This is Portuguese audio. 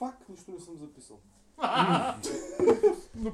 fuck, nos szczurym są pessoa. No,